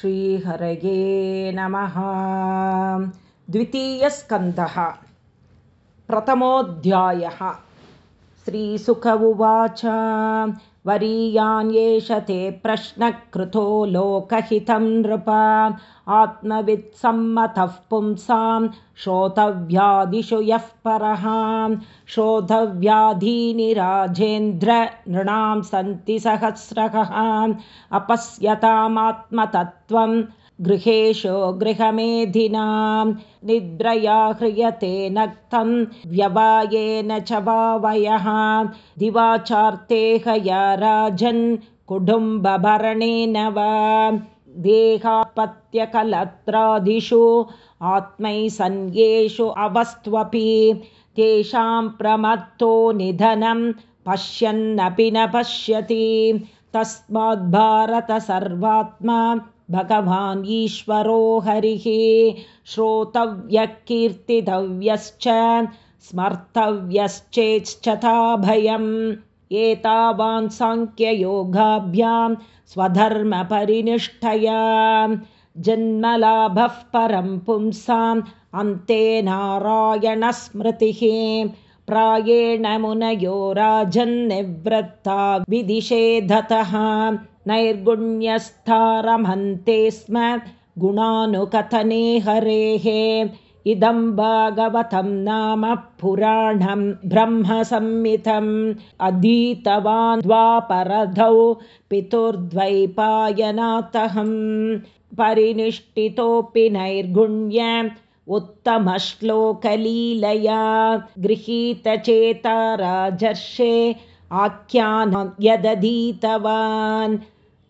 श्रीहरये नमः। द्वितीयस्कन्धः। प्रथमोऽध्यायः। श्रीसुख उवाच वरीयान् एष ते प्रश्नकृतो लोकहितं नृप। आत्मवित्सम्मतः पुंसां श्रोतव्यादिषु यः परः। श्रोतव्याधीनि राजेन्द्र नृणां सन्ति सहस्रकः अपश्यतामात्मतत्त्वं गृहेषु गृहमेधिनां निद्रया ह्रियते नक्तं व्यवायेन च वावयः। दिवाचार्ते हया राजन् कुटुम्बभरणेन वा। देहापत्यकलत्रादिषु आत्मैसन्येषु अवस्त्वपि। तेषां प्रमत्तो निधनं पश्यन्नपि न पश्यति। तस्माद् सर्वात्मा भगवान् ईश्वरो हरिः श्रोतव्यः कीर्तितव्यश्च स्मर्तव्यश्चेच्छताभयम्। एतावान् साङ्ख्ययोगाभ्यां स्वधर्मपरिनिष्ठया। जन्मलाभः परं पुंसाम् अन्ते नारायणस्मृतिः प्रायेण मुनयो राजन्निवृत्ता विदिशेधतः नैर्गुण्यस्थारमन्ते स्म गुणानुकथने हरेः। इदं भागवतं नाम पुराणं ब्रह्मसंहितम् अधीतवान् द्वापरधौ पितुर्द्वैपायनाथहं परिनिष्ठितोऽपि नैर्गुण्य उत्तमश्लोकलीलया गृहीतचेता राजर्षे आख्यानं यदधीतवान्।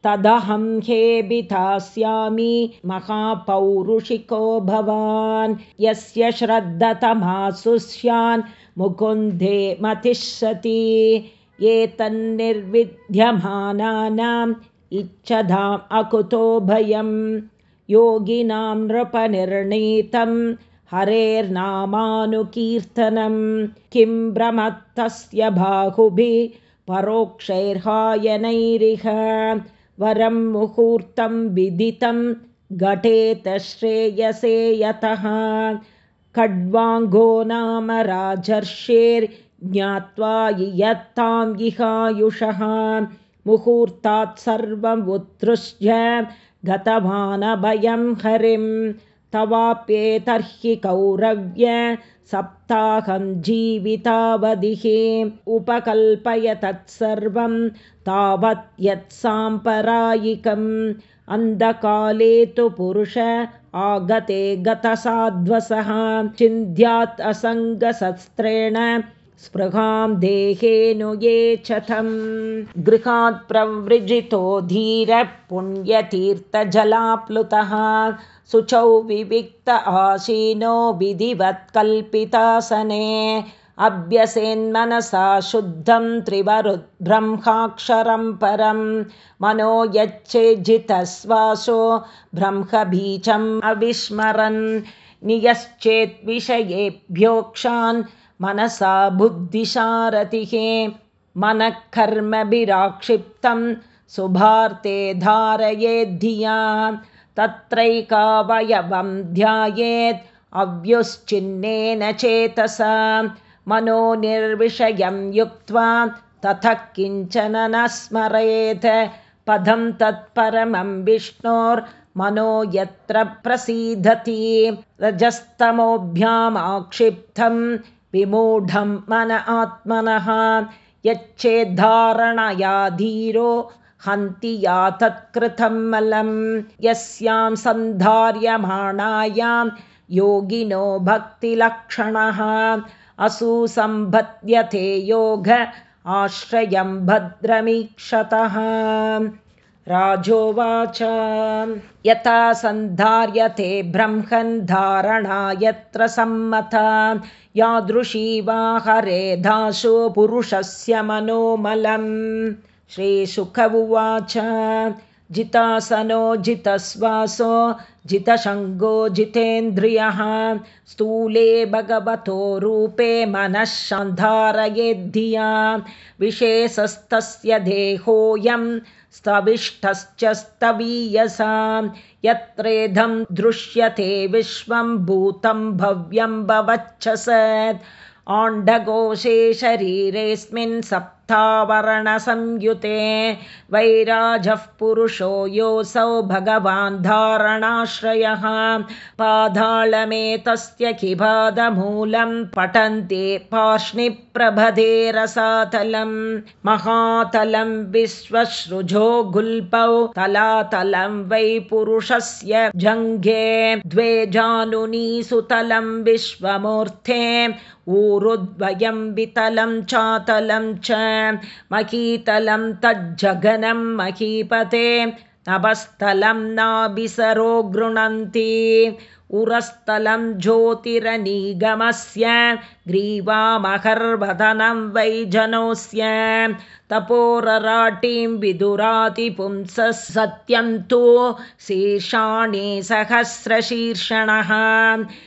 तदहं हेबितास्यामि महापौरुषिको भवान्। यस्य श्रद्धतमासुष्यान् मुकुन्दे मतिष्यति एतन्निर्विद्यमानानाम् इच्छदाम् अकुतो भयं योगिनां नृपनिर्णीतं हरेर्नामानुकीर्तनं। किं भ्रमत्तस्य बाहुभिः परोक्षैर्हायनैरिह। वरं मुहूर्तं विदितं घटेत श्रेयसे यतः। खड्वाङ्गो नाम राजर्षेर्ज्ञात्वा यत्तां इहायुषः। मुहूर्तात् सर्वमुत्सृज्य गतवानभयं हरिं तवाप्येतर्हि कौरव्य सप्ताहं जीवितावधिः उपकल्पय तत्सर्वं तावत् यत्साम्परायिकम् अन्धकाले तु पुरुष आगते गतसाध्वसः चिन्ध्यात् असङ्गशस्त्रेण स्पृहां देहेनु ये चथं गृहात् प्रवृजितो धीरः पुण्यतीर्थजलाप्लुतः। शुचौ विविक्त आसीनो विधिवत्कल्पितासने। अभ्यसेन्मनसा शुद्धं त्रिवरुद्ब्रह्माक्षरं परं। मनो यच्चेज्जितश्वासो ब्रह्मबीजम् अविस्मरन्। नियश्चेद्विषयेभ्योक्षान् मनसा बुद्धिशारथिः मनः कर्मभिराक्षिप्तं शुभार्ते धारयेद्धिया तत्रैकावयवं ध्यायेत् अव्युश्चिन्नेन चेतसा। मनो निर्विषयं युक्त्वा ततः किञ्चन न स्मरेत्। पदं तत्परमं विष्णोर्मनो यत्र प्रसीदति। रजस्तमोभ्यामाक्षिप्तं विमूढं मन आत्मनः यच्चेद्धारणया धीरो हन्ति या तत्कृतं मलं यस्यां सन्धार्यमाणायां योगिनो भक्तिलक्षणः। असुसम्पद्यते योग आश्रयं भद्रमीक्षतः राजोवाच यथा सन्धार्यते ब्रह्मन् धारणा यत्र सम्मता यादृशी वा हरे दासो पुरुषस्य मनोमलम्। श्रीशुक उवाच जितासनो जितश्वासो जितशङ्गो जितेन्द्रियः स्थूले भगवतो रूपे मनः सन्धारयेद्धिया विशेषस्तस्य देहोऽयं स्तविष्ठश्च स्तवीयसा यत्रेधं दृश्यते विश्वं भूतं भव्यं भवच्छस आण्डकोशे शरीरेऽस्मिन् सप्तावरणसंयुते वैराजः पुरुषो योऽसौ भगवान् धारणाश्रयः। पादाळमेतस्य किबादमूलं पठन्ते पार्ष्णिप्रभदे रसातलं। महातलं विश्वसृजो गुल्पौ तलातलं वै पुरुषस्य जङ्घे। द्वे जानुनी सुतलं विश्वमूर्थे ऊरुद्वयं वितलं चातलं च महीतलं तज्जगनं महीपते नभस्थलं नाभिसरो गृह्णन्ति उरस्थलं ज्योतिरनिगमस्य ग्रीवामहर्वदनं वै जनोऽस्य तपोरराटिं विदुरातिपुंसः सत्यं तु शीर्षाणि सहस्रशीर्षणः।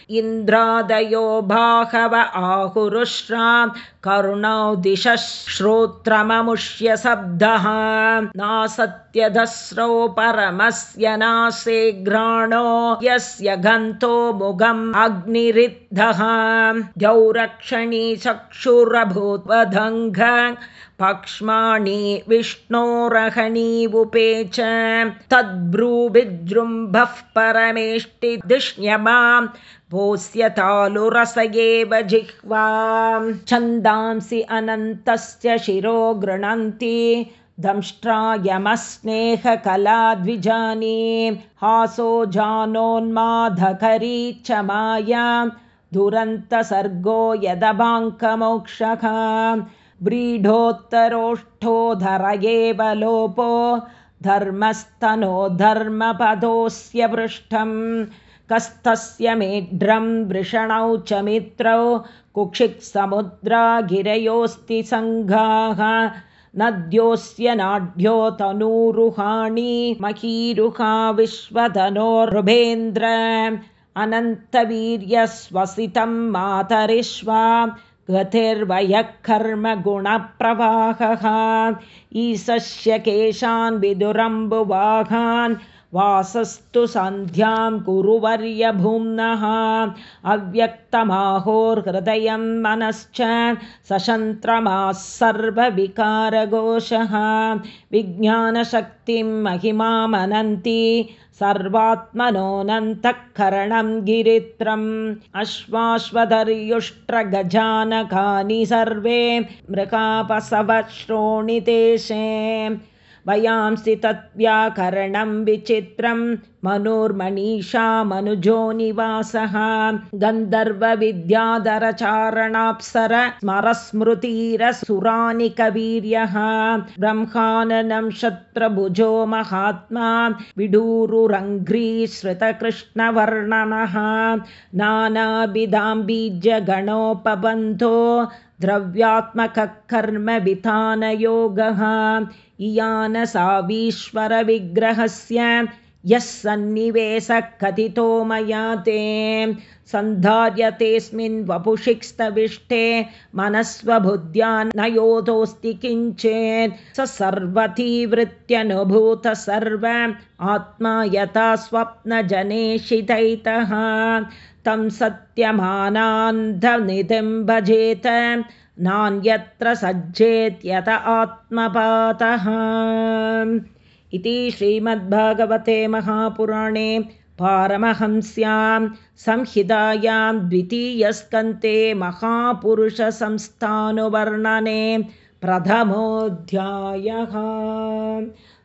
इन्द्रादयो बाहव आहुरुश्रा करुणौ दिशः श्रोत्रममुष्य शब्दः। नासत्यदस्रौ परमस्य नासे घ्राणो यस्य अग्निरिद्धः। द्यौरक्षणी चक्षुरभूत्वदङ्घ पक्ष्माणि विष्णोरहणीवुपे च तद्भ्रूविजृम्भः परमेष्टिधिष्ण्यमां भोस्यतालुरस एव जिह्वां। छन्दांसि अनन्तस्य शिरो गृह्णन्ति दंष्ट्रायमस्नेहकलाद्विजानी हासो जानोन्माधकरी च माया दुरन्तसर्गो यदभाङ्कमोक्षः व्रीढोत्तरोष्ठोधर एव लोपो धर्मस्तनो धर्मपदोऽस्य पृष्ठं कस्तस्य मेढ्रं वृषणौ च मित्रौ कुक्षिक्समुद्रा गिरयोऽस्ति सङ्घाः नद्योऽस्य नाढ्यो तनूरुहाणि महीरुहा विश्वधनोरुभेन्द्र अनन्तवीर्यस्वसितं मातरिष्वा गतिर्वयः कर्मगुणप्रवाहः ईशस्य केशान् विदुरम्बुवाहान् वासस्तु सन्ध्यां कुरुवर्यभुम्नः अव्यक्तमाहोर्हृदयं मनश्च सशन्त्रमाः सर्वविकारघोषः विज्ञानशक्तिं महिमामनन्ति सर्वात्मनोऽनन्तःकरणं गिरित्रम् अश्वाश्वधर्युष्ट्रगजानकानि सर्वे मृगापसवश्रोणितेशे वयांसि तद्व्याकरणं विचित्रं मनुर्मनीषा मनुजो निवासः। गन्धर्वविद्याधरचारणाप्सर स्मरस्मृतिरसुरानिकवीर्यः। ब्रह्माननं शत्रभुजो महात्मा विडूरुरङ्घ्रीश्रितकृष्णवर्णनः नानाभिधाम्बीजगणोपबन्धो द्रव्यात्मकः कर्मविधानयोगः इयानसावीश्वरविग्रहस्य यः सन्निवेशः कथितो मया ते सन्धार्यतेऽस्मिन् वपुषिक्स्तविष्टे मनस्वबुद्ध्या न योतोऽस्ति किञ्चेत्। स सर्वतीवृत्यनुभूत सर्व आत्मा यथा स्वप्नजनेशितैतः। तं सत्यमानान्धनिधिं भजेत नान्यत्र सज्जेत्यत आत्मपातः इति श्रीमद्भागवते महापुराणे पारमहंस्यां संहितायां द्वितीयस्कन्ते महापुरुषसंस्थानुवर्णने प्रथमोऽध्यायः।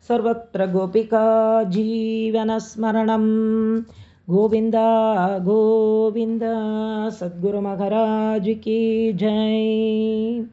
सर्वत्र गोपिका जीवनस्मरणम्। गोविन्द गोविन्द सद्गुरुमहराज की जय